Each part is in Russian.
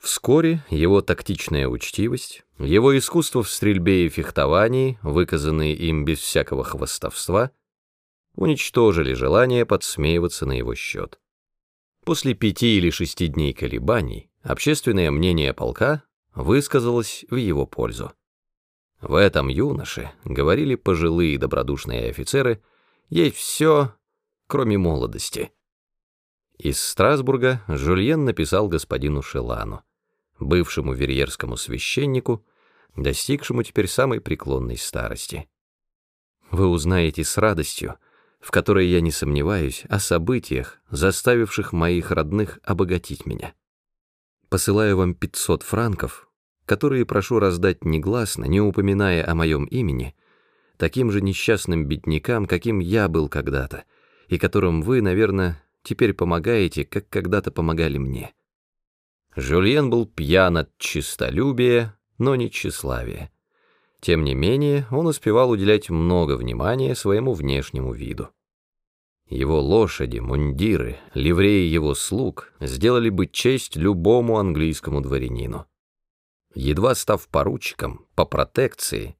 Вскоре его тактичная учтивость, его искусство в стрельбе и фехтовании, выказанные им без всякого хвостовства, уничтожили желание подсмеиваться на его счет. После пяти или шести дней колебаний общественное мнение полка высказалось в его пользу. В этом юноше, говорили пожилые добродушные офицеры, есть все, кроме молодости. Из Страсбурга Жульен написал господину Шелану бывшему верьерскому священнику, достигшему теперь самой преклонной старости. Вы узнаете с радостью, в которой я не сомневаюсь, о событиях, заставивших моих родных обогатить меня. Посылаю вам 500 франков, которые прошу раздать негласно, не упоминая о моем имени, таким же несчастным беднякам, каким я был когда-то, и которым вы, наверное, теперь помогаете, как когда-то помогали мне. Жюльен был пьян от честолюбия, но не тщеславия. Тем не менее, он успевал уделять много внимания своему внешнему виду. Его лошади, мундиры, ливреи его слуг сделали бы честь любому английскому дворянину. Едва став поручиком по протекции,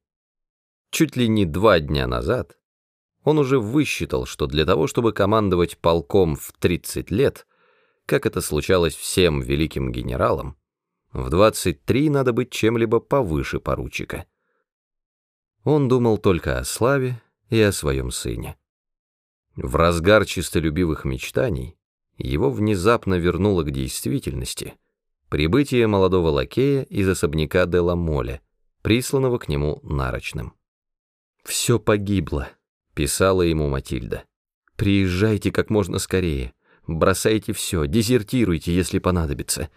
чуть ли не два дня назад, он уже высчитал, что для того, чтобы командовать полком в 30 лет, как это случалось всем великим генералам, в 23 надо быть чем-либо повыше поручика. Он думал только о славе и о своем сыне. В разгар чистолюбивых мечтаний его внезапно вернуло к действительности прибытие молодого лакея из особняка де ла присланного к нему нарочным. «Все погибло», — писала ему Матильда. «Приезжайте как можно скорее. Бросайте все, дезертируйте, если понадобится.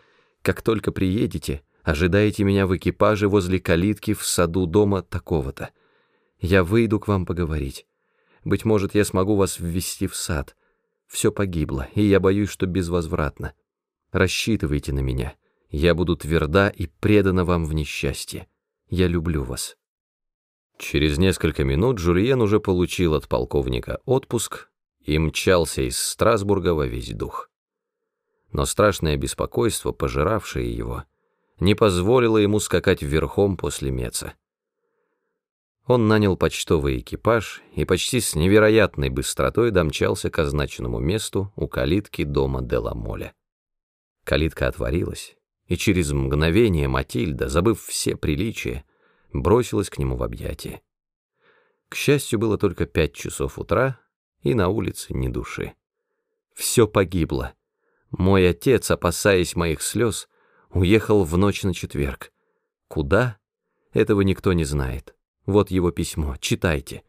Как только приедете, ожидайте меня в экипаже возле калитки в саду дома такого-то. Я выйду к вам поговорить. Быть может, я смогу вас ввести в сад. Все погибло, и я боюсь, что безвозвратно. Рассчитывайте на меня. Я буду тверда и предана вам в несчастье. Я люблю вас». Через несколько минут Жульен уже получил от полковника отпуск и мчался из Страсбурга во весь дух. Но страшное беспокойство, пожиравшее его, не позволило ему скакать верхом после Меца. Он нанял почтовый экипаж и почти с невероятной быстротой домчался к означенному месту у калитки дома Деламоля. Калитка отворилась, и через мгновение Матильда, забыв все приличия, бросилась к нему в объятия. К счастью, было только пять часов утра, и на улице ни души. Все погибло. Мой отец, опасаясь моих слез, уехал в ночь на четверг. Куда? Этого никто не знает. Вот его письмо, читайте.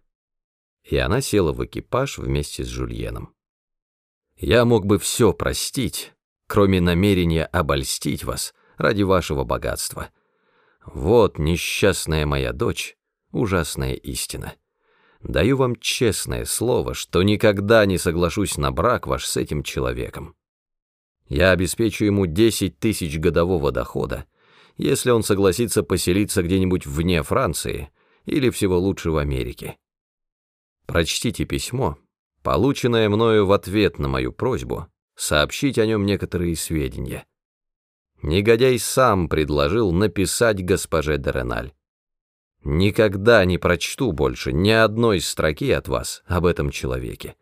И она села в экипаж вместе с Жульеном. Я мог бы все простить, кроме намерения обольстить вас ради вашего богатства. Вот несчастная моя дочь, ужасная истина. Даю вам честное слово, что никогда не соглашусь на брак ваш с этим человеком. Я обеспечу ему 10 тысяч годового дохода, если он согласится поселиться где-нибудь вне Франции или всего лучше в Америке. Прочтите письмо, полученное мною в ответ на мою просьбу, сообщить о нем некоторые сведения. Негодяй сам предложил написать госпоже Дереналь. Никогда не прочту больше ни одной строки от вас об этом человеке.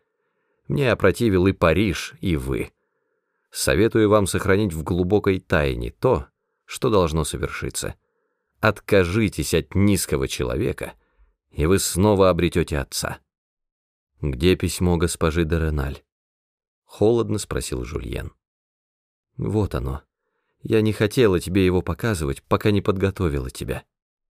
Мне опротивил и Париж, и вы. Советую вам сохранить в глубокой тайне то, что должно совершиться. Откажитесь от низкого человека, и вы снова обретете отца. «Где письмо госпожи Дереналь?» — холодно спросил Жульен. «Вот оно. Я не хотела тебе его показывать, пока не подготовила тебя».